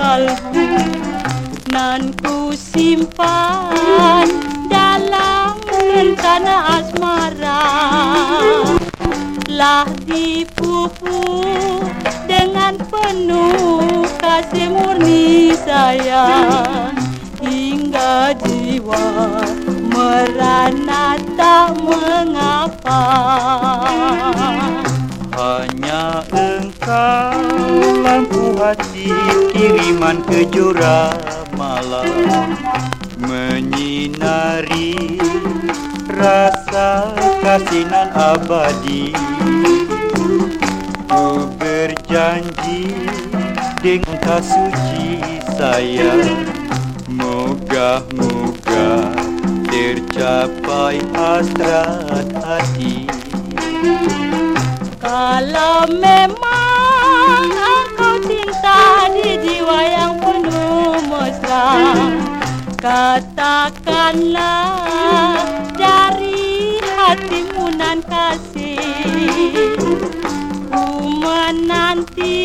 Nan ku simpan dalam rencana asmara. Lah dipupuk dengan penuh kasih murni sayang. Hingga jiwa merana tak mengapa. Hanya engkau hati kiriman kejora malam. Menyinari rasa kasinan abadi. Ku berjanji dengan suci sayang. Moga-moga tercapai hasrat hati. Kalau memang Katakanlah dari hatimu nan kasih Ku menanti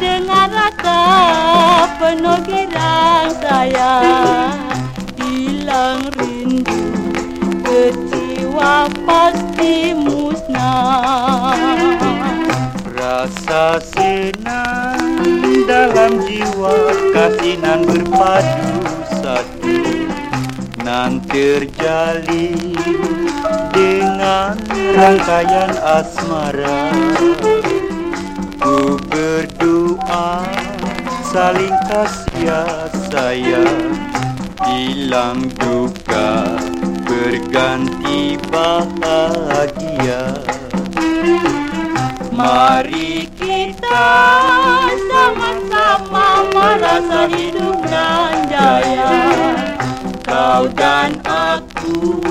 dengan rasa penuh girang sayang. Hilang rindu kecewa pasti Rasa senang dalam jiwa Kasinan berpadu satu. Nan terjalin dengan rangkaian asmara. Ku berdoa saling kasih sayang Hilang duka berganti bahagia. Mari Kau dan aku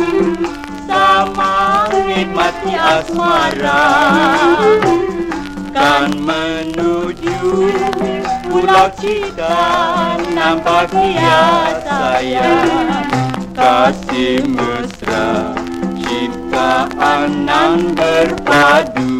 sama nikmati asmara. Kan menuju pulau cita nampak dia sayang Kasih mesra ciptaan nan berpadu